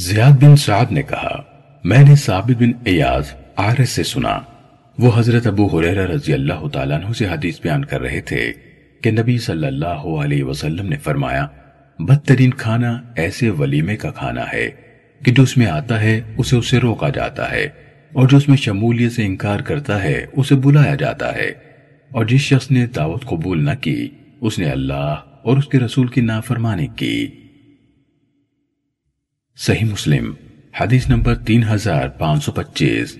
زیاد بن سعد نے کہا، میں نے ثابت بن ایاز عارض سے سنا۔ وہ حضرت ابو حریرہ رضی اللہ تعالیٰ عنہ سے حدیث بیان کر رہے تھے کہ نبی صلی اللہ علیہ وسلم نے فرمایا، بدترین کھانا ایسے ولیمے کا کھانا ہے کہ جو اس میں آتا ہے، اسے اسے روکا جاتا ہے، اور جو اس میں شمولیت سے انکار کرتا ہے، اسے بلایا جاتا ہے۔ اور جس شخص نے دعوت قبول نہ کی، اس نے اللہ اور اس کے رسول کی نافرمانی کی۔ صحیح مسلم حدیث نمبر تین ہزار پانچ سو پچیس۔